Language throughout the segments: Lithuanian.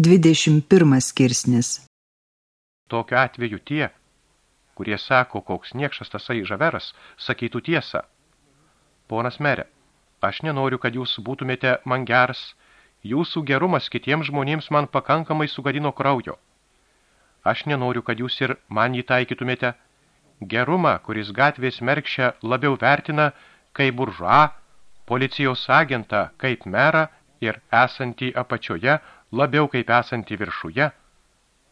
21 skirsnis Tokiu atveju tie, kurie sako, koks niekšas tasai žaveras, sakytų tiesą. Ponas merė, aš nenoriu, kad jūs būtumėte man geras, jūsų gerumas kitiems žmonėms man pakankamai sugadino kraujo. Aš nenoriu, kad jūs ir man jį taikytumėte. Gerumą, kuris gatvės merkščia labiau vertina, kaip buržuą, policijos agentą kaip merą ir esantį apačioje labiau kaip esantį viršuje,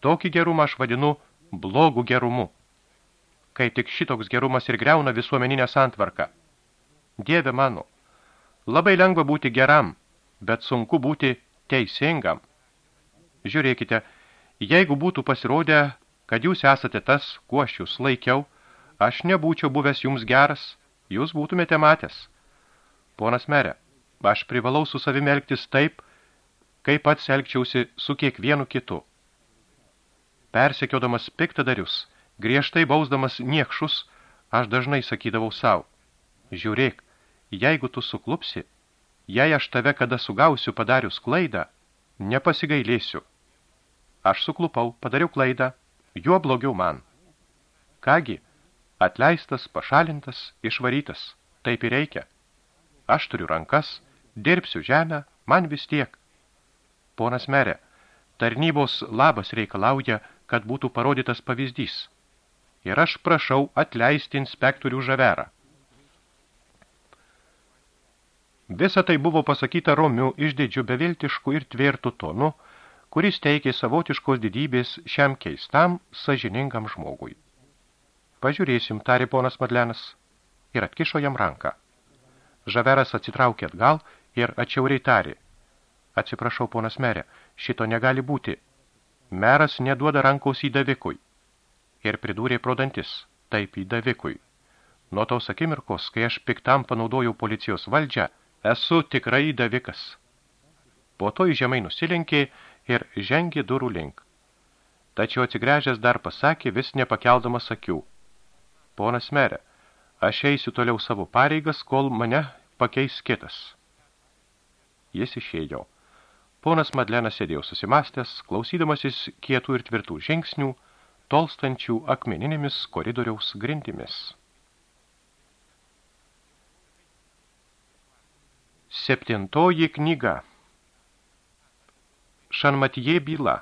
tokį gerumą aš vadinu blogų gerumu. Kai tik šitoks gerumas ir greuna visuomeninę santvarką. Dieve mano, labai lengva būti geram, bet sunku būti teisingam. Žiūrėkite, jeigu būtų pasirodę, kad jūs esate tas, kuo aš jūs laikiau, aš nebūčiau buvęs jums geras, jūs būtumėte matęs. Ponas merė, aš privalau su savimi elgtis taip, kaip pats elgčiausi su kiekvienu kitu. Persekiodamas piktadarius, griežtai bausdamas niekšus, aš dažnai sakydavau savo, žiūrėk, jeigu tu suklupsi, jei aš tave kada sugausiu padarius klaidą, nepasigailėsiu. Aš suklupau, padariau klaidą, juo blogiau man. Kągi, atleistas, pašalintas, išvarytas, taip ir reikia. Aš turiu rankas, dirbsiu žemę, man vis tiek. Ponas merė, tarnybos labas reikalauja, kad būtų parodytas pavyzdys. Ir aš prašau atleisti inspektorių žaverą. Visa tai buvo pasakyta romiu išdidžiu beviltišku ir tvirtu tonu, kuris teikė savotiškos didybės šiam keistam, sažiningam žmogui. Pažiūrėsim, tarė ponas Madlenas, ir atkišo jam ranką. Žaveras atsitraukė atgal ir atšiauriai tarė. Atsiprašau, ponas merė, šito negali būti. Meras neduoda rankos įdavikui. Ir pridūrė prodantis, taip įdavikui. Nuo tos akimirkos, kai aš piktam panaudojau policijos valdžią, esu tikrai įdavikas. Po to žemai nusilenkė ir žengė durų link. Tačiau atsigręžęs dar pasakė, vis nepakeldamas akių. Ponas merė, Aš eisiu toliau savo pareigas, kol mane pakeis kitas. Jis išėjo. Ponas Madlenas sėdėjo susimastęs, klausydamasis kietų ir tvirtų žingsnių, tolstančių akmeninėmis koridoriaus grindimis. Septintoji knyga. Šanmatijė byla.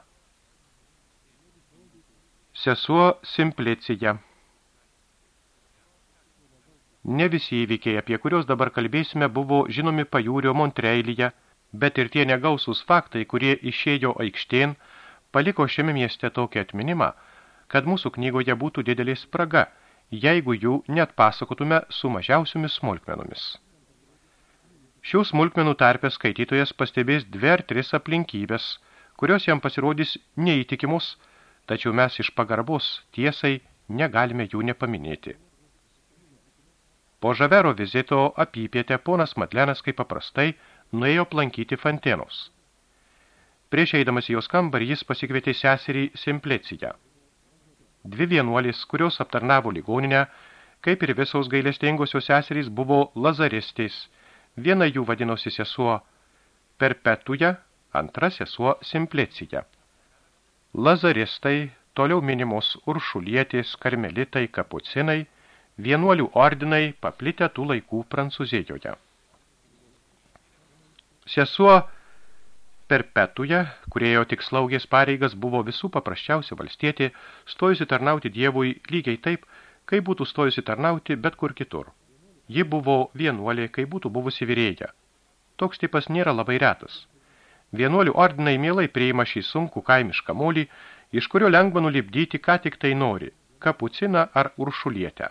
Sesuo Simplicija. Ne visi įvykiai, apie kuriuos dabar kalbėsime, buvo žinomi pajūrio Montreilyje, bet ir tie negausūs faktai, kurie išėjo aikštėn, paliko šiame mieste tokį atminimą, kad mūsų knygoje būtų didelė spraga, jeigu jų net pasakotume su mažiausiomis smulkmenomis. Šių smulkmenų tarpę skaitytojas pastebės dvi ar tris aplinkybės, kurios jam pasirodys neįtikimus, tačiau mes iš pagarbos tiesai negalime jų nepaminėti. Po Žavero vizito apypietę ponas Matlenas kaip paprastai nuėjo plankyti Fantenos. Prieš eidamas į jos kambarį jis pasikvietė seserį Simpleciją. Dvi vienuolės, kurios aptarnavo ligoninę, kaip ir visos gailestingosios seserys, buvo lazaristės. Viena jų vadinosi sesuo Perpetuja, antra sesuo Simplicija. Lazaristai, toliau minimos uršulietės, karmelitai, kapucinai – vienuolių ordinai paplitę tų laikų Prancūzijoje. Sesuo Perpetuje, kurėjo tik slaugės pareigas, buvo visų paprasčiausia valstietė, stojusi tarnauti Dievui lygiai taip, kaip būtų stojusi tarnauti bet kur kitur. Ji buvo vienuolė, kai būtų buvusi vyrėja. Toks tipas nėra labai retas. Vienuolių ordinai mielai priima šį sunkų kaimišką molį, iš kurio lengva nulipdyti, ką tik tai nori – kapuciną ar uršulietę.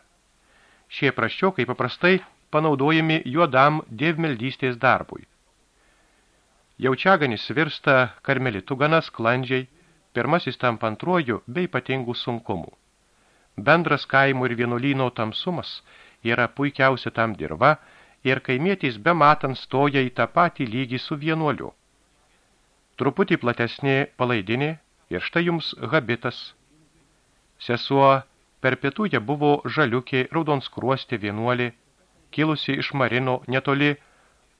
Šie praščiokai paprastai panaudojami juodam dievmeldystės darbui. Jaučiaganis virsta karmelitų gana sklandžiai, pirmasis tampa antruoju bei ypatingų sunkumų. Bendras kaimų ir vienuolyno tamsumas yra puikiausia tam dirba ir kaimietis be matant stoja į tą patį lygį su vienuoliu. Truputį platesnė palaidinė ir štai jums habitas. Sesuo Per pietų jie buvo žaliukė, raudonskruostė vienuolė, kilusi iš Marino netoli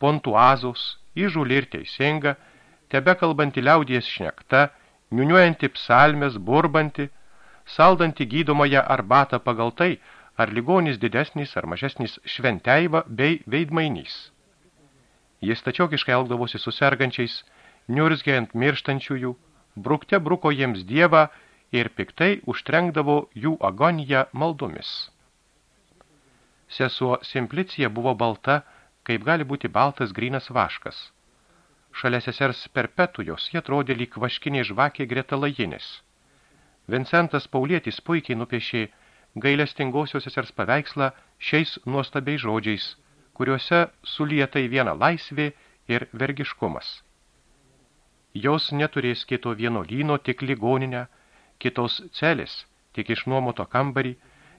Pontuazos, įžulį ir teisinga, tebe kalbanti liaudies šnekta, niuniuojanti psalmės, burbanti, saldanti gydomąją arbatą pagal tai, ar ligonis didesnis ar mažesnis šventeiva bei veidmainys. Jis tačiokiškai elgdavosi su sergančiais, niurzgiant mirštančiųjų, brukte bruko jiems dievą ir piktai užtrenkdavo jų agoniją maldomis. Sesuo Simplicija buvo balta, kaip gali būti baltas grynas vaškas. Šalia sesers perpetujos jie atrodė lyg vaškinė žvakė greta lajinis. Vincentas Paulietis puikiai nupiešė gailestingosios sesers paveikslą šiais nuostabiais žodžiais, kuriuose sulieta į vieną laisvė ir vergiškumas. Jos neturės kito vieno lyno, tik ligoninę, kitos celis, tik išnuomoto kambarį,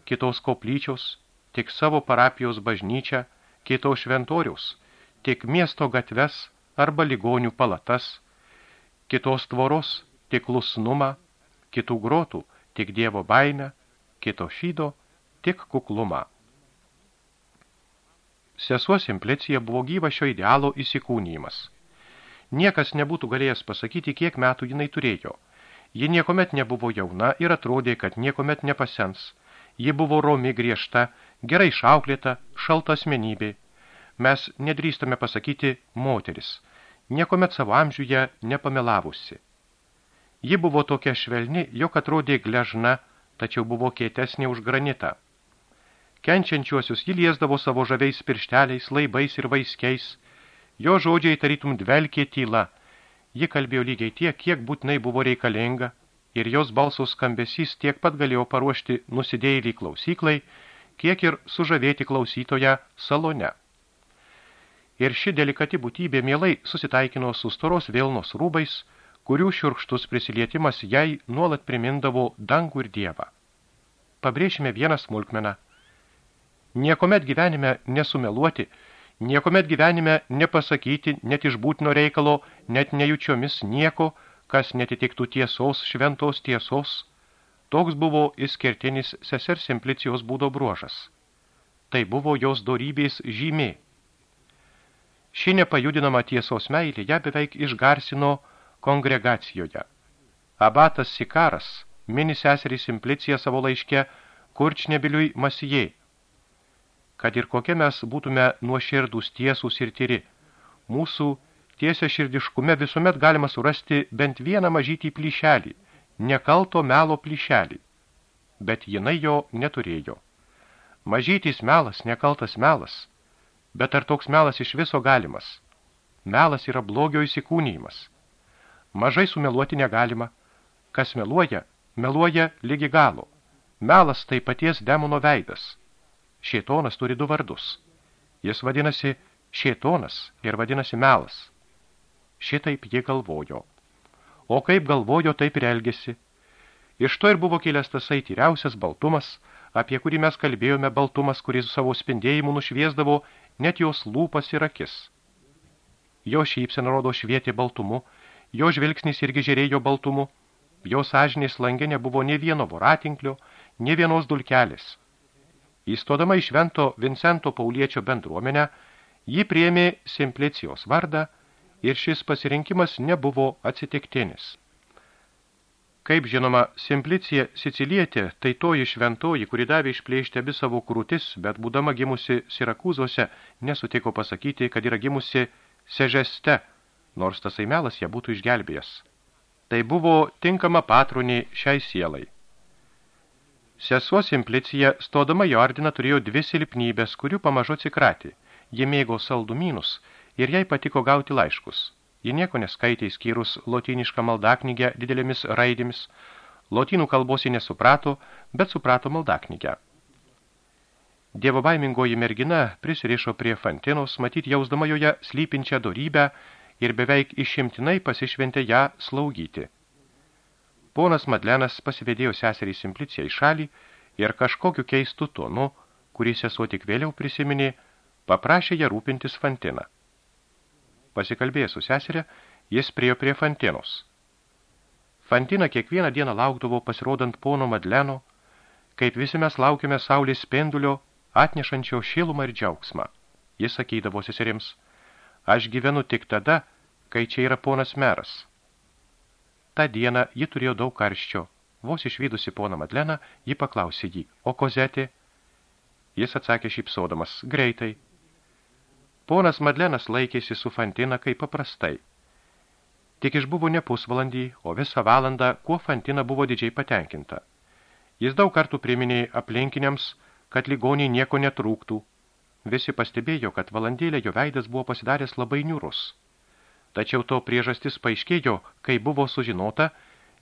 kitos koplyčios, tik savo parapijos bažnyčią, kito šventoriaus, tik miesto gatves arba ligonių palatas, kitos tvoros, tik lusnumą, kitų grotų, tik dievo baimę, kito šydo, tik kuklumą. Sesuo Simplicija buvo gyva šio idealo įsikūnymas. Niekas nebūtų galėjęs pasakyti, kiek metų jinai turėjo. Ji niekomet nebuvo jauna ir atrodė, kad niekomet nepasens. Ji buvo romi griežta, gerai šauklėta, šalta asmenybė. Mes nedrįstame pasakyti moteris, niekomet savo amžiuje nepamelavusi. Ji buvo tokia švelni, jog atrodė gležna, tačiau buvo kietesnė už granitą. Kenčiančiuosius ji liesdavo savo žaviais piršteliais, laibais ir vaiskiais. Jo žodžiai tarytum dvelkė tyla. Ji kalbėjo lygiai tiek, kiek būtinai buvo reikalinga, ir jos balsos skambesys tiek pat galėjo paruošti nusidėjėlį klausyklai, kiek ir sužavėti klausytoją salone. Ir ši delikati būtybė mielai susitaikino su storos vėlnos rūbais, kurių šiurkštus prisilietimas jai nuolat primindavo dangų ir dievą. Pabrėšime vieną smulkmeną. Niekomet gyvenime nesumeluoti, niekomet gyvenime nepasakyti net iš būtino reikalo, net nejučiomis nieko, kas netitiktų tiesos, šventos tiesos, Toks buvo išskirtinis sesers Simplicijos būdo bruožas. Tai buvo jos dorybės žymė. Ši nepajudinama tiesos meilė ją beveik išgarsino kongregacijoje. Abatas Sikaras mini seserį Simpliciją savo laiške Kurčnebiliui Masijai. Kad ir kokie mes būtume nuoširdūs tiesūs ir tyri, mūsų tiesia širdiškume visuomet galima surasti bent vieną mažytį plyšelį – nekalto melo plyšelį, bet jinai jo neturėjo. Mažytis melas, nekaltas melas, bet ar toks melas iš viso galimas? Melas yra blogio įsikūnymas. Mažai sumeluoti negalima. Kas meluoja, meluoja lygi galo. Melas tai paties demono veidas. Šėtonas turi du vardus. Jis vadinasi šėtonas ir vadinasi melas. Šitaip jie galvojo o kaip galvojo, taip ir elgėsi. Iš to ir buvo kilęs tasai tyriausias baltumas, apie kurį mes kalbėjome baltumas, kuris savo spindėjimu nušviesdavo net jos lūpas ir akis. Jo šypsena rodo švietė baltumu, jo žvilgsnis irgi žiūrėjo baltumu, jo sąžinės langė nebuvo ne vieno voratinklio, ne vienos dulkelės. Įstodama iš švento Vincento Pauliečio bendruomenę, ji priėmė Simplicijos vardą – ir šis pasirinkimas nebuvo atsitiktinis. Kaip žinoma, Simplicija Sicilietė, tai toji šventoji, kuri davė išplėšti abi savo krūtis, bet būdama gimusi Sirakūzose, nesutiko pasakyti, kad yra gimusi Sežeste, nors tasai melas ją būtų išgelbėjęs. Tai buvo tinkama patronė šiai sielai. Sesuo Simplicija, stodama į ordiną, turėjo dvi silpnybės, kurių pamažu atsikratė. Ji mėgo saldumynus ir jai patiko gauti laiškus. Ji nieko neskaitė skyrus lotinišką maldaknygę didelėmis raidėmis. Lotynų kalbos ji nesuprato, bet suprato maldaknygę. Dievo baimingoji mergina prisirišo prie Fantinos, matyt jausdama joje slypinčią dorybę ir beveik išimtinai pasišventė ją slaugyti. Ponas Madlenas pasivedėjo seserį Simpliciją į šalį ir kažkokiu keistu tonu, kurį sesuo tik vėliau prisiminė, paprašė ją rūpintis Fantiną. Pasikalbėjęs su seserė, jis priejo prie Fantinos. Fantina kiekvieną dieną laukdavo pasirodant pono Madleno, kaip visi mes laukime saulės spendulio, atnešančio šilumą ir džiaugsmą. Jis sakydavo seserims, aš gyvenu tik tada, kai čia yra ponas meras. Ta diena ji turėjo daug karščio. Vos išvydusi poną Madleną, ji paklausė jį, o kozetė? Jis atsakė šypsodamas, greitai. Ponas Madlenas laikėsi su Fantina kaip paprastai. Tik išbuvo ne pusvalandį, o visą valandą, kuo Fantina buvo didžiai patenkinta. Jis daug kartų priminė aplinkiniams, kad ligoniai nieko netrūktų. Visi pastebėjo, kad valandėlė jo veidas buvo pasidaręs labai niurus. Tačiau to priežastis paaiškėjo, kai buvo sužinota,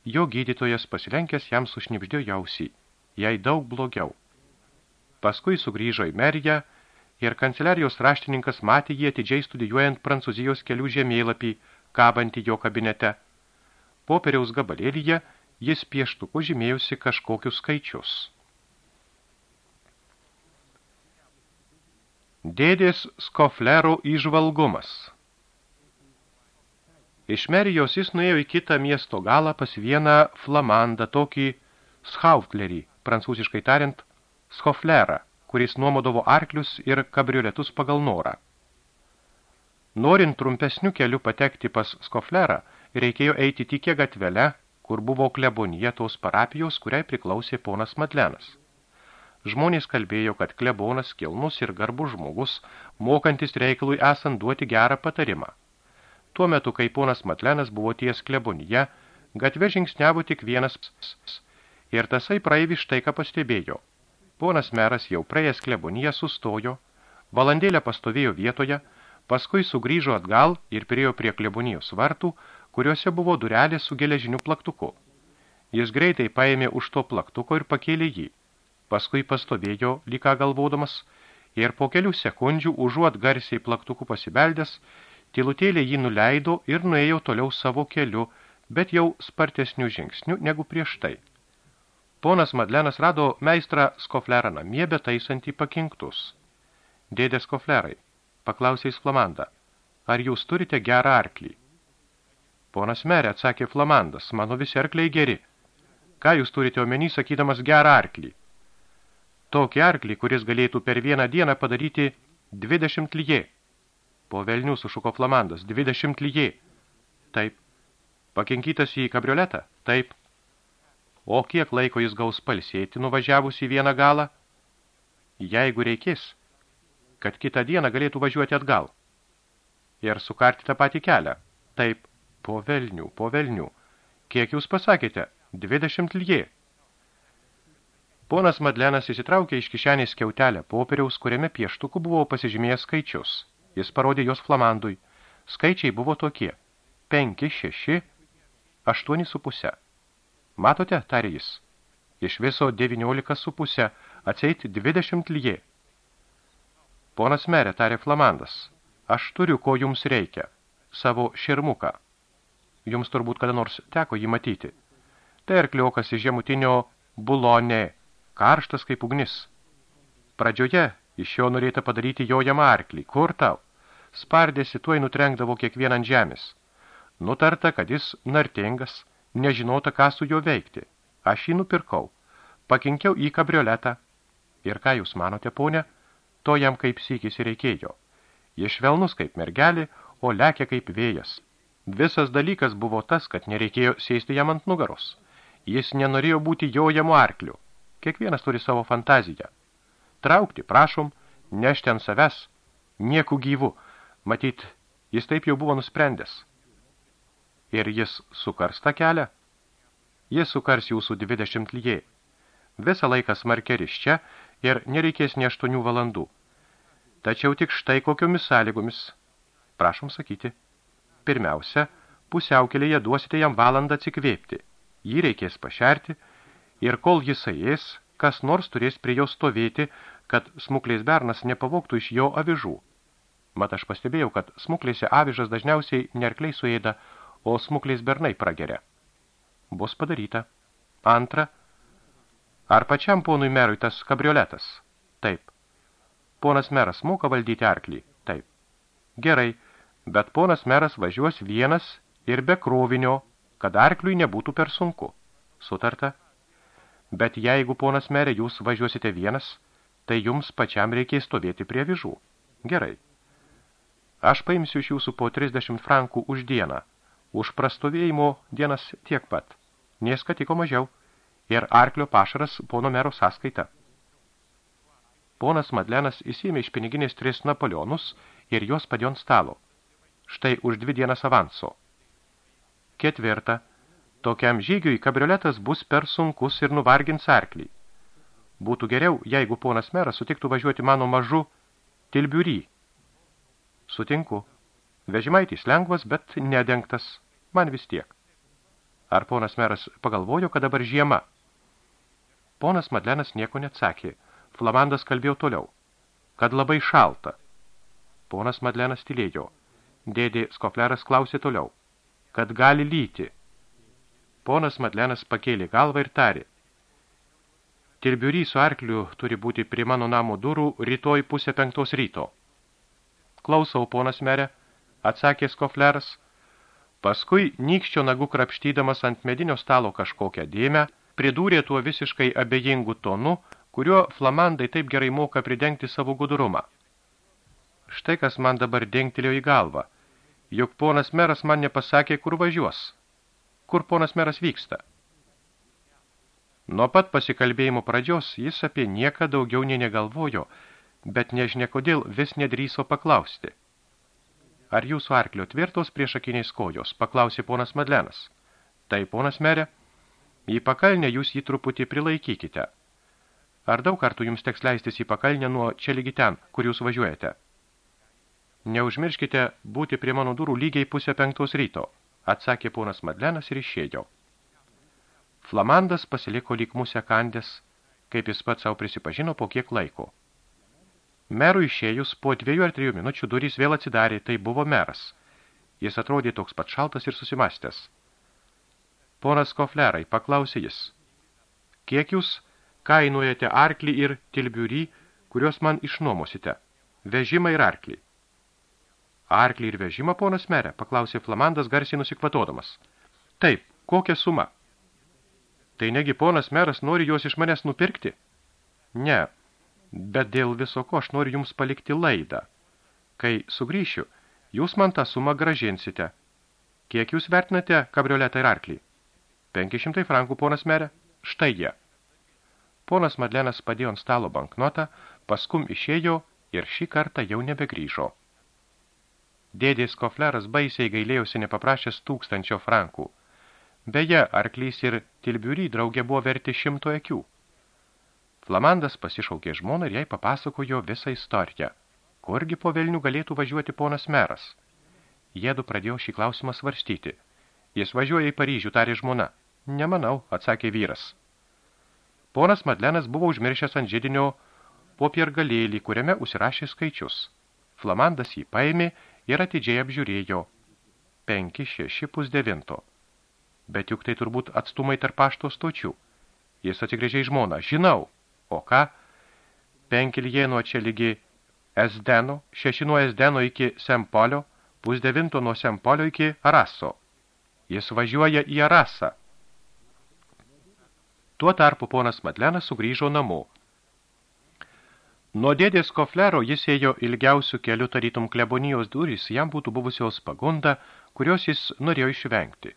jo gydytojas pasilenkęs jam sušnipždėjo jausį. Jai daug blogiau. Paskui sugrįžo į Meriją ir kanceliarijos raštininkas matė jį atidžiai studijuojant Prancūzijos kelių žemėlapį, kabantį jo kabinete. Popieriaus gabalėlyje jis pieštuku žymėjusi kažkokius skaičius. Dėdės Skoflero įžvalgumas Iš Merijos jis nuėjo į kitą miesto galą pas vieną flamandą, tokį schautlerį, prancūziškai tariant, Skoflerą, kuris nuomodavo arklius ir kabrioletus pagal norą. Norint trumpesnių kelių patekti pas Skoflerą, reikėjo eiti tikė gatvelę, kur buvo klebonija tos parapijos, kuriai priklausė ponas Madlenas. Žmonės kalbėjo, kad klebonas kilnus ir garbus žmogus, mokantis reikalui esant duoti gerą patarimą. Tuo metu, kai ponas Madlenas buvo ties klebonija, gatve žingsniavo tik vienas ir tasai praeivi štai ką pastebėjo. Ponas meras jau praėjęs kleboniją sustojo, valandėlę pastovėjo vietoje, paskui sugrįžo atgal ir priejo prie klebonijos vartų, kuriuose buvo durelė su geležiniu plaktuku. Jis greitai paėmė už to plaktuko ir pakėlė jį. Paskui pastovėjo, lyką galvodamas, ir po kelių sekundžių užuot garsiai plaktuku pasibeldęs, tylutėlė jį nuleido ir nuėjo toliau savo keliu, bet jau spartesnių žingsnių negu prieš tai. Ponas Madlenas rado meistrą Skoflerą namie, betaisantį pakinktus. Dėdė Skoflerai, paklausė jis Flamandą, ar jūs turite gerą arklį? Ponas merė, atsakė Flamandas, mano visi arkliai geri. Ką jūs turite omeny, sakydamas gerą arklį? Tokį arklį, kuris galėtų per vieną dieną padaryti 20 lyjė. Po velnių sušuko Flamandas, 20 lyjė. Taip. Pakinkytas į kabrioletą? Taip. O kiek laiko jis gaus palsėti nuvažiavus į vieną galą? Jeigu reikės, kad kitą dieną galėtų važiuoti atgal. Ir sukarti tą patį kelią. Taip. Po velnių, po velnių. Kiek jūs pasakėte? 20 lyjė. Ponas Madlenas įsitraukė iš kišenės kiautelę popieriaus, kuriame pieštuku buvo pasižymėjęs skaičius. Jis parodė jos flamandui. Skaičiai buvo tokie. 5, 6, 8 su pusė. Matote, tarė jis. Iš viso 19 su pusė, atseit 20 lyjė. Ponas merė, tarė flamandas. Aš turiu, ko jums reikia. Savo širmuką. Jums turbūt kada nors teko jį matyti. Tai arkliokas iš žemutinio bulonė, karštas kaip ugnis. Pradžioje iš jo norėta padaryti jojamą arklį. Kur tau? Spardėsi tuoj nutrenkdavo kiekvieną ant žemės. Nutarta, kad jis nartingas, nežinota, ką su juo veikti. Aš jį nupirkau. Pakinkiau į kabrioletą. Ir ką jūs manote, ponė? To jam kaip sykis reikėjo. Jis švelnus kaip mergelį, o lekia kaip vėjas. Visas dalykas buvo tas, kad nereikėjo sėsti jam ant nugaros. Jis nenorėjo būti jojamu arkliu. Kiekvienas turi savo fantaziją. Traukti, prašom, nešti ant savęs, nieku gyvu. Matyt, jis taip jau buvo nusprendęs. Ir jis sukars tą kelią? Jis sukars jūsų 20 lyjė. Visą laiką smarkeris čia ir nereikės ne 8 valandų. Tačiau tik štai kokiomis sąlygomis. Prašom sakyti. Pirmiausia, pusiaukelėje duosite jam valandą atsikvėpti. Jį reikės pašerti ir kol jisai ės, kas nors turės prie jo stovėti, kad smuklės bernas nepavoktų iš jo avižų. Mat aš pastebėjau, kad smuklėse avižas dažniausiai nerkliai suėda, o smuklės bernai prageria. Bus padaryta. Antra. Ar pačiam ponui merui tas kabrioletas? Taip. Ponas meras moka valdyti arklį? Taip. Gerai bet ponas meras važiuos vienas ir be krovinio, kad arkliui nebūtų per sunku. Sutarta? Bet jeigu, ponas merė, jūs važiuosite vienas, tai jums pačiam reikės stovėti prie vižų. Gerai. Aš paimsiu iš jūsų po 30 frankų už dieną. Už prastovėjimo dienas tiek pat. Nieska tiko mažiau. Ir arklio pašaras pono mero sąskaita. Ponas Madlenas įsėmė iš piniginės tris Napoleonus ir juos padėjo ant stalo. Štai už dvi dienas avanso. Ketvirta. Tokiam žygiui kabrioletas bus per sunkus ir nuvargins arklį. Būtų geriau, jeigu ponas meras sutiktų važiuoti mano mažu tilbiurį. Sutinku. Vežimaitis lengvas, bet nedengtas. Man vis tiek. Ar ponas meras pagalvojo, kad dabar žiema? Ponas Madlenas nieko neatsakė. Flamandas kalbėjo toliau. Kad labai šalta. Ponas Madlenas tylėjo. Dėdė Skofleras klausė toliau. Kad gali lyti. Ponas Madlenas pakėlė galvą ir tarė. Tilbiurį su arkliu turi būti prie mano namo durų rytoj pusę penktos ryto. Klausau, ponas merė, atsakė Skofleras. Paskui, nykščio nagų krapštydamas ant medinio stalo kažkokią dėmę, pridūrė tuo visiškai abejingų tonu, kuriuo flamandai taip gerai moka pridengti savo gudrumą. Štai kas man dabar dengtelėjo į galvą. Juk ponas meras man nepasakė, kur važiuos. Kur ponas meras vyksta? Nuo pat pasikalbėjimo pradžios jis apie nieką daugiau nei negalvojo, bet nežinia kodėl vis nedryso paklausti. Ar jūsų arklio tvirtos priešakiniais kojos, paklausė ponas Madlenas. Tai, ponas merė, į pakalnę jūs jį truputį prilaikykite. Ar daug kartų jums teks leistis į pakalnę nuo čia lygi ten, kur jūs važiuojate? Neužmirškite būti prie mano durų lygiai pusę penktos ryto, atsakė ponas Madlenas ir išėjo. Flamandas pasiliko lyg musę kandės, kaip jis pats savo prisipažino po kiek laiko. Merų išėjus po dviejų ar trijų minučių durys vėl atsidarė, tai buvo meras. Jis atrodė toks pat šaltas ir susimastęs. Ponas Koflerai, paklausė jis. Kiek jūs kainuojate arklį ir tilbiurį, kuriuos man išnuomosite? Vežimą ir arklį. Arklį ir vežimą, ponas merė, paklausė Flamandas garsiai nusikvatodamas. Taip, kokią sumą? Tai negi ponas meras nori juos iš manęs nupirkti? Ne, bet dėl viso ko aš noriu jums palikti laidą. Kai sugrįšiu, jūs man tą sumą gražinsite. Kiek jūs vertinate kabrioletą ir arklį? 500 frankų, ponas merė? Štai jie. Ponas Madlenas padėjo ant stalo banknotą, paskum išėjo ir šį kartą jau nebegrįžo. Dėdės Kofleras baisiai gailėjusi nepaprašęs tūkstančio frankų – Beje, arklys ir tilbiurį draugė buvo verti šimto akių. Flamandas pasišaukė žmoną ir jai papasakojo visą istoriją. Kurgi po velnių galėtų važiuoti ponas meras? Jėdu pradėjo šį klausimą svarstyti. Jis važiuoja į Paryžių, tarė žmona. Nemanau, atsakė vyras. Ponas Madlenas buvo užmiršęs ant židinio popiergalėlį, kuriame užsirašė skaičius. Flamandas jį paėmė ir atidžiai apžiūrėjo. 5, 6, pus 9 bet juk tai turbūt atstumai tarp pašto stočių. Jis atsigrėžė į žmoną. Žinau. O ką? Penkilie nuo čia lygi Esdeno, šeši nuo Esdeno iki Sempolio, pusdevinto nuo Sempolio iki Araso. Jis važiuoja į Arasą. Tuo tarpu ponas Madlenas sugrįžo namo. Nuo dėdės Koflero jis ėjo ilgiausių kelių tarytum klebonijos durys, jam būtų buvusios pagunda, kurios jis norėjo išvengti.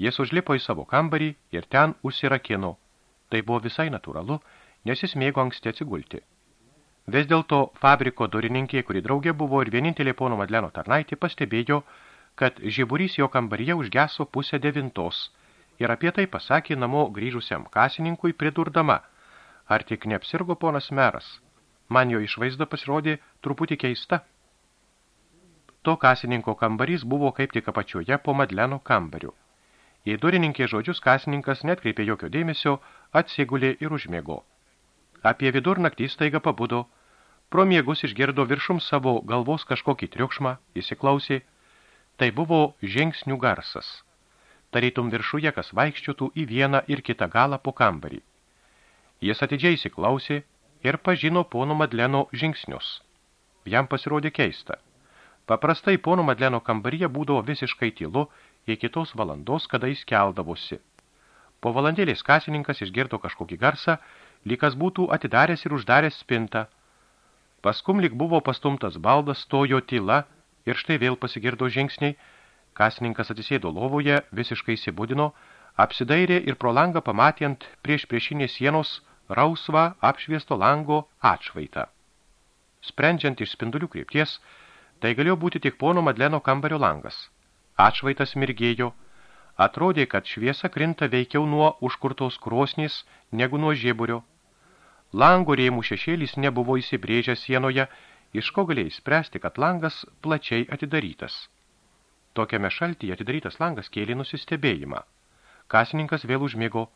Jis užlipo į savo kambarį ir ten užsirakino. Tai buvo visai natūralu, nes jis mėgo anksti atsigulti. Vis dėlto fabriko durininkė, kuri draugė buvo ir vienintelė pono Madleno tarnaitė, pastebėjo, kad žiburys jo kambaryje užgeso pusę devintos ir apie tai pasakė namo grįžusiam kasininkui pridurdama, ar tik neapsirgo ponas meras. Man jo išvaizda pasirodė truputį keista. To kasininko kambarys buvo kaip tik apačioje po Madleno kambariu. Į durininkė žodžius kasininkas netkreipė jokio dėmesio, atsigulė ir užmėgo. Apie vidurnaktį staiga pabudo, pro miegus išgirdo viršum savo galvos kažkokį triukšmą, įsiklausė. Tai buvo žingsnių garsas. Tarytum viršuje, kas vaikščiotų į vieną ir kitą galą po kambarį. Jis atidžiai įsiklausė ir pažino pono Madleno žingsnius. Jam pasirodė keista. Paprastai pono Madleno kambaryje būdavo visiškai tylu iki tos valandos, kada jis keldavosi. Po valandėlės kasininkas išgirdo kažkokį garsą, lygas būtų atidaręs ir uždaręs spintą. Paskum lyg buvo pastumtas baldas, stojo tyla, Ir štai vėl pasigirdo žingsniai, kasininkas atsisėdo lovoje, visiškai įsibudino, apsidairė ir pro langą pamatė ant prieš priešinės sienos rausvą apšviesto lango atšvaitą. Sprendžiant iš spindulių krypties, tai galėjo būti tik pono Madleno kambario langas. Atšvaitas mirgėjo, atrodė, kad šviesa krinta veikiau nuo užkurtos krosnys negu nuo žieburio. Lango rėmų šešėlis nebuvo įsibrėžęs sienoje, iš ko galėjai spręsti, kad langas plačiai atidarytas. Tokiame šaltyje atidarytas langas kėlė nusistebėjimą. Kasininkas vėl užmigo.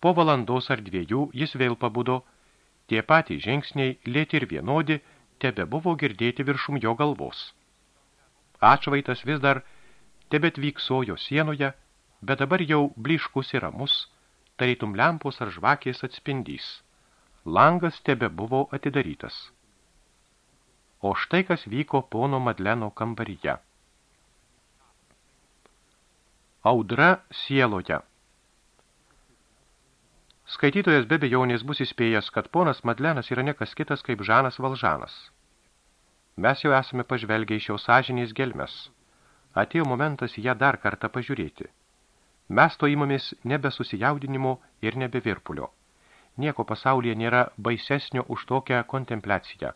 Po valandos ar dviejų jis vėl pabudo. Tie patys žingsniai, lėti ir vienodi, tebe buvo girdėti viršum jo galvos. Atšvaitas vis dar tebet vyksojo sienoje, bet dabar jau bliškus ir ramus, tarytum lempos ar žvakės atspindys. Langas tebe buvo atidarytas. O štai kas vyko pono Madleno kambaryje. Audra sieloje. Skaitytojas be bejonės bus įspėjęs, kad ponas Madlenas yra nekas kitas kaip Žanas Valžanas. Mes jau esame pažvelgę iš jo sąžinės gelmes. Atėjo momentas ją dar kartą pažiūrėti. Mes to įmamės nebe susijaudinimo ir nebe virpulio. Nieko pasaulyje nėra baisesnio už tokią kontempliaciją.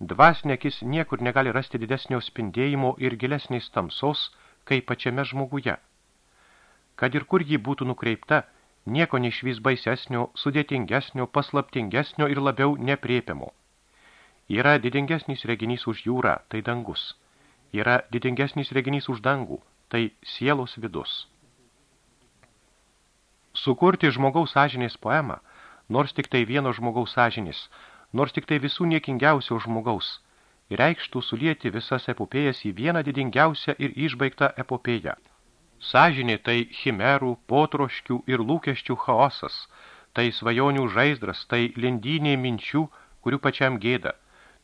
Dvasinė akis niekur negali rasti didesnio spindėjimo ir gilesnės tamsos, kaip pačiame žmoguje. Kad ir kur ji būtų nukreipta, nieko neišvys baisesnio, sudėtingesnio, paslaptingesnio ir labiau nepriepiamo. Yra didingesnis reginys už jūrą, tai dangus. Yra didingesnis reginys už dangų, tai sielos vidus. Sukurti žmogaus sąžinės poemą, nors tik tai vieno žmogaus sąžinės, nors tik tai visų niekingiausio žmogaus – reikštų sulieti visas epopėjas į vieną didingiausią ir išbaigtą epopėją. Sažinė tai chimerų, potroškių ir lūkesčių chaosas, tai svajonių žaizdras, tai lindynė minčių, kurių pačiam gėda,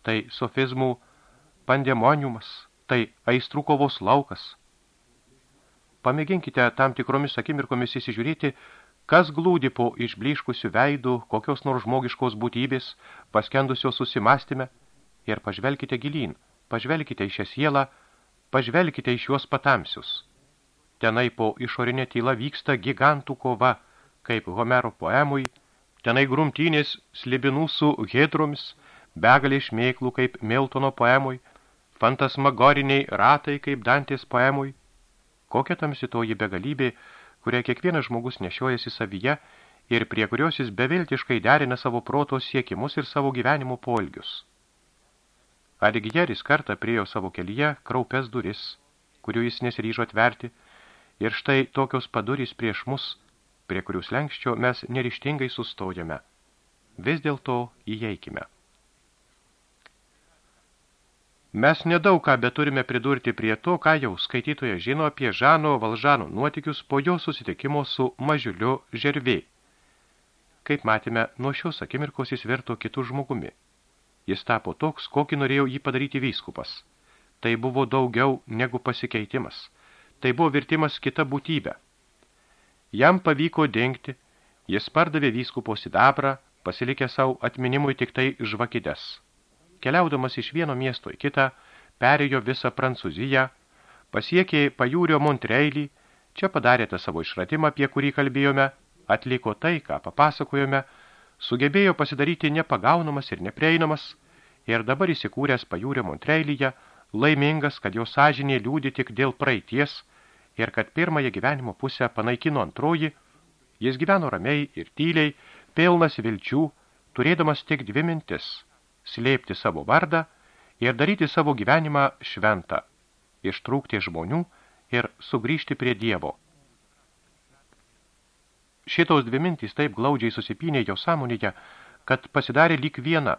tai sofizmų pandemoniumas, tai aistrų kovos laukas. Pamėginkite tam tikromis akimirkomis įsižiūrėti, kas glūdi po išbliškusių veidų, kokios nors žmogiškos būtybės, paskendusios susimastime – ir pažvelkite gilyn, pažvelkite į šią sielą, pažvelkite į šiuos patamsius. Tenai po išorinė tyla vyksta gigantų kova, kaip Homero poemui, tenai grumtynės slibinų su hedromis, begalė šmėklų kaip Miltono poemui, fantasmagoriniai ratai kaip Dantės poemui. Kokia tamsi toji begalybė, kurią kiekvienas žmogus nešiojasi savyje ir prie kurios jis beviltiškai derina savo proto siekimus ir savo gyvenimo polgius. Aligjeris kartą priejo savo kelyje kraupes duris, kurių jis nesiryžo atverti, ir štai tokios padurys prieš mus, prie kurių slenkščio mes nerištingai sustojame. Vis dėlto įeikime. Mes nedaug ką beturime pridurti prie to, ką jau skaitytoje žino apie Žano Valžano nuotikius po jo susitikimo su mažiuliu žervė. Kaip matėme, nuo šios akimirkos jis virto kitų žmogumi. Jis tapo toks, kokį norėjo jį padaryti vyskupas. Tai buvo daugiau negu pasikeitimas. Tai buvo virtimas kita būtybė. Jam pavyko dengti, jis pardavė vyskupo sidabrą, pasilikę savo atminimui tik tai žvakides. Keliaudamas iš vieno miesto į kitą, perėjo visą Prancūziją, pasiekė pajūrio Montreilį, čia padarė tą savo išradimą, apie kurį kalbėjome, atliko tai, ką papasakojome, sugebėjo pasidaryti nepagaunamas ir neprieinamas ir dabar įsikūręs pajūrė Montreilyje, laimingas, kad jo sąžinė liūdi tik dėl praeities ir kad pirmąją gyvenimo pusę panaikino antroji, jis gyveno ramiai ir tyliai, pilnas vilčių, turėdamas tik dvi mintis – slėpti savo vardą ir daryti savo gyvenimą šventą, ištrūkti žmonių ir sugrįžti prie Dievo. Šitos dvi mintys taip glaudžiai susipynė jo sąmonėje, kad pasidarė lyg viena.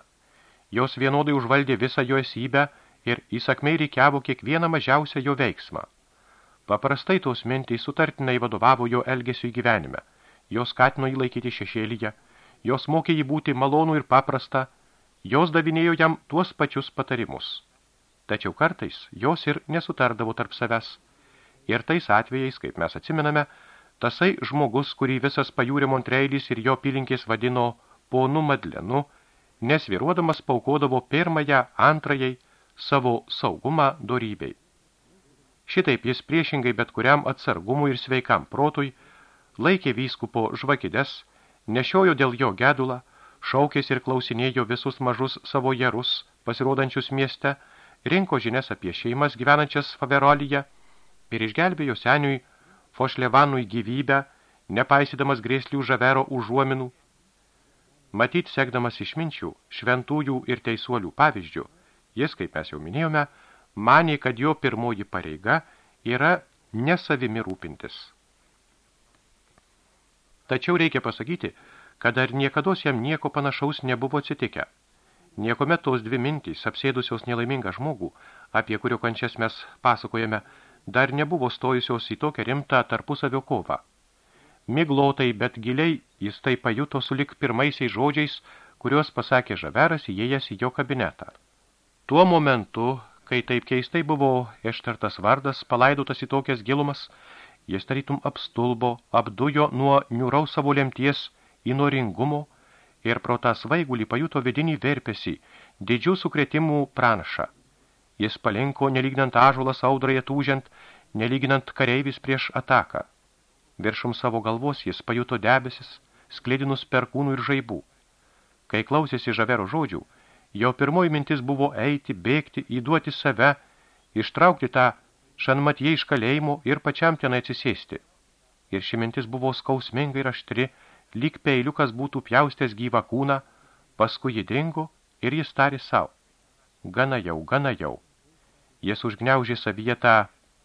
Jos vienodai užvaldė visą jo esybę ir įsakmei reikiavo kiekvieną mažiausią jo veiksmą. Paprastai tos mintys sutartinai vadovavo jo elgesio į gyvenime. Jos skatino įlaikyti šešėlyje, jos mokė jį būti malonų ir paprasta, jos davinėjo jam tuos pačius patarimus. Tačiau kartais jos ir nesutardavo tarp savęs. Ir tais atvejais, kaip mes atsimename, Tasai žmogus, kurį visas pajūrė Montreilis ir jo pilinkės vadino ponu Madlenu, nesviruodamas paukodavo pirmąją, antrajai, savo saugumą dorybei. Šitaip jis priešingai bet kuriam atsargumui ir sveikam protui laikė vyskupo žvakides, nešiojo dėl jo gedulą, šaukės ir klausinėjo visus mažus savo jarus, pasirodančius mieste, rinko žinias apie šeimas gyvenančias Faverolyje ir išgelbėjo seniui Fošlevanui gyvybę, nepaisydamas grėslių žavero užuominų. Matyt, sekdamas išminčių, šventųjų ir teisuolių pavyzdžių, jis, kaip mes jau minėjome, manė, kad jo pirmoji pareiga yra nesavimi rūpintis. Tačiau reikia pasakyti, kad dar niekados jam nieko panašaus nebuvo atsitikę. Niekuomet tos dvi mintys, apsėdusios nelaimingą žmogų, apie kurio kančias mes pasakojame, dar nebuvo stojusios į tokią rimtą tarpusavio kovą. Miglotai, bet giliai jis tai pajuto sulik pirmaisiais žodžiais, kuriuos pasakė žaveras įėjęs į jo kabinetą. Tuo momentu, kai taip keistai buvo ištartas vardas, palaidotas į tokias gilumas, jis tarytum apstulbo, apdujo nuo niūraus savo lemties įnoringumo ir pro tą svaigulį pajuto vidinį verpesį, didžių sukretimų pranašą. Jis palinko, nelygnant ažulas audrai atūžiant, nelyginant kareivis prieš ataką. Viršum savo galvos jis pajuto debesis, sklėdinus perkūnų ir žaibų. Kai klausėsi žavero žodžių, Jo pirmoji mintis buvo eiti, bėgti, įduoti save, ištraukti tą šanmatie iš kalėjimo ir pačiam ten atsisėsti. Ir ši mintis buvo skausmingai ir aštri, lyg peiliukas būtų pjaustęs gyvą kūną, paskui jį dingo ir jis tari savo. Gana jau, gana jau. Jis užgniaužė savyje tą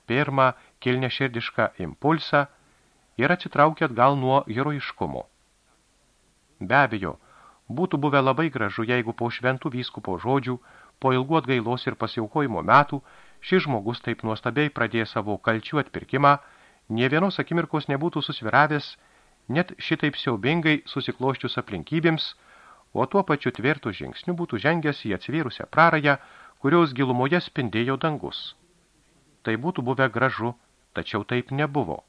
pirmą kilneširdišką impulsą ir atsitraukė atgal nuo heroiškumo. Be abejo, Būtų buvę labai gražu, jeigu po šventų vyskupo žodžių, po ilgų atgailos ir pasiaukojimo metų, šis žmogus taip nuostabiai pradėjo savo kalčių atpirkimą, nie vienos akimirkos nebūtų susviravęs, net šitaip siaubingai susikloščius aplinkybėms, o tuo pačiu tvirtų žingsniu būtų žengęs į atsivėrusią prarają, kurios gilumoje spindėjo dangus. Tai būtų buvę gražu, tačiau taip nebuvo.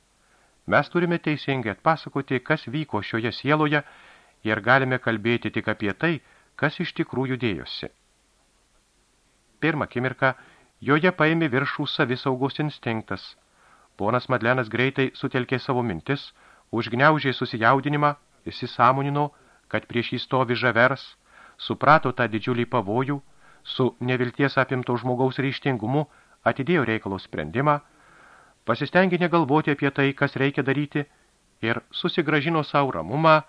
Mes turime teisingai atpasakoti, kas vyko šioje sieloje ir galime kalbėti tik apie tai, kas iš tikrųjų dėjosi. Pirmą akimirką joje paėmė viršų savisaugos instinktas. Ponas Madlenas greitai sutelkė savo mintis, užgniaužė susijaudinimą, įsisamonino, kad prieš jį stovi žavers, suprato tą didžiulį pavojų, su nevilties apimto žmogaus ryštingumu atidėjo reikalo sprendimą, pasistengė negalvoti apie tai, kas reikia daryti, ir susigražino savo ramumą,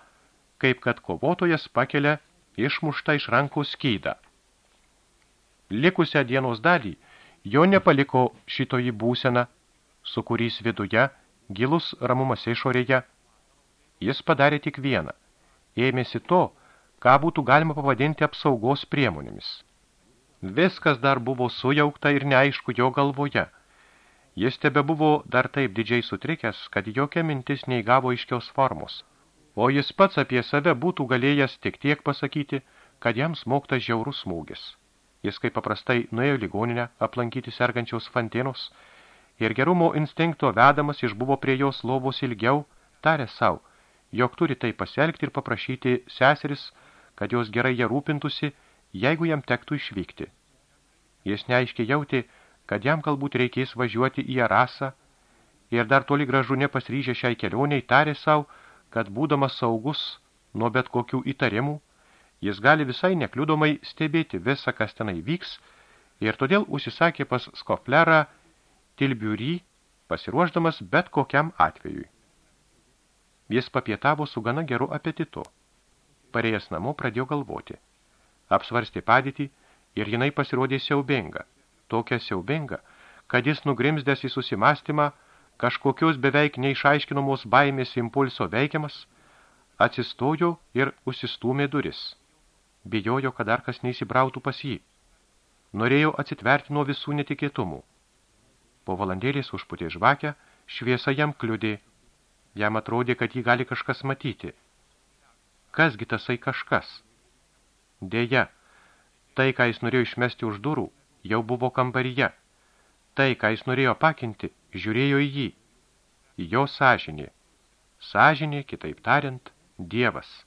kaip kad kovotojas pakelia išmuštą iš rankų skydą. Likusią dienos dalį jo nepaliko šitoji būsena, su kurys viduje, gilus ramumas išorėje. Jis padarė tik vieną. Ėmėsi to, ką būtų galima pavadinti apsaugos priemonėmis. Viskas dar buvo sujaukta ir neaišku jo galvoje. Jis tebe buvo dar taip didžiai sutrikęs, kad jokia mintis neįgavo iškiaus formos – o jis pats apie save būtų galėjęs tik tiek pasakyti, kad jam smokta žiaurus smūgis. Jis kaip paprastai nuėjo ligoninę aplankyti sergančiaus fantinos ir gerumo instinkto vedamas išbuvo prie jos lovos ilgiau, tarė savo, jog turi tai pasielgti ir paprašyti seseris, kad jos gerai ją rūpintusi, jeigu jam tektų išvykti. Jis neaiškiai jauti, kad jam galbūt reikės važiuoti į Arasą ir dar toli gražu nepasryžę šiai kelioniai tarė savo, kad būdamas saugus nuo bet kokių įtarimų, jis gali visai nekliudomai stebėti visą, kas tenai vyks, ir todėl užsisakė pas Skoflerą Tilbiurį, pasiruošdamas bet kokiam atvejui. Jis papietavo su gana geru apetitu. Parėjęs namo pradėjo galvoti. Apsvarstė padėtį ir jinai pasirodė siaubinga. Tokia siaubinga, kad jis nugrimzdęs į susimastymą, kažkokios beveik neišaiškinamos baimės impulso veikiamas, atsistojo ir užsistūmė duris. Bijojo, kad dar kas neįsibrautų pas jį. Norėjo atsitverti nuo visų netikėtumų. Po valandėlės užputė žvakę, šviesa jam kliudė. Jam atrodė, kad jį gali kažkas matyti. Kasgi tasai kažkas? Deja, tai, ką jis norėjo išmesti už durų, jau buvo kambaryje. Tai, ką jis norėjo pakinti, žiūrėjo į jį, jo sąžinį. Sąžinė, kitaip tariant, Dievas.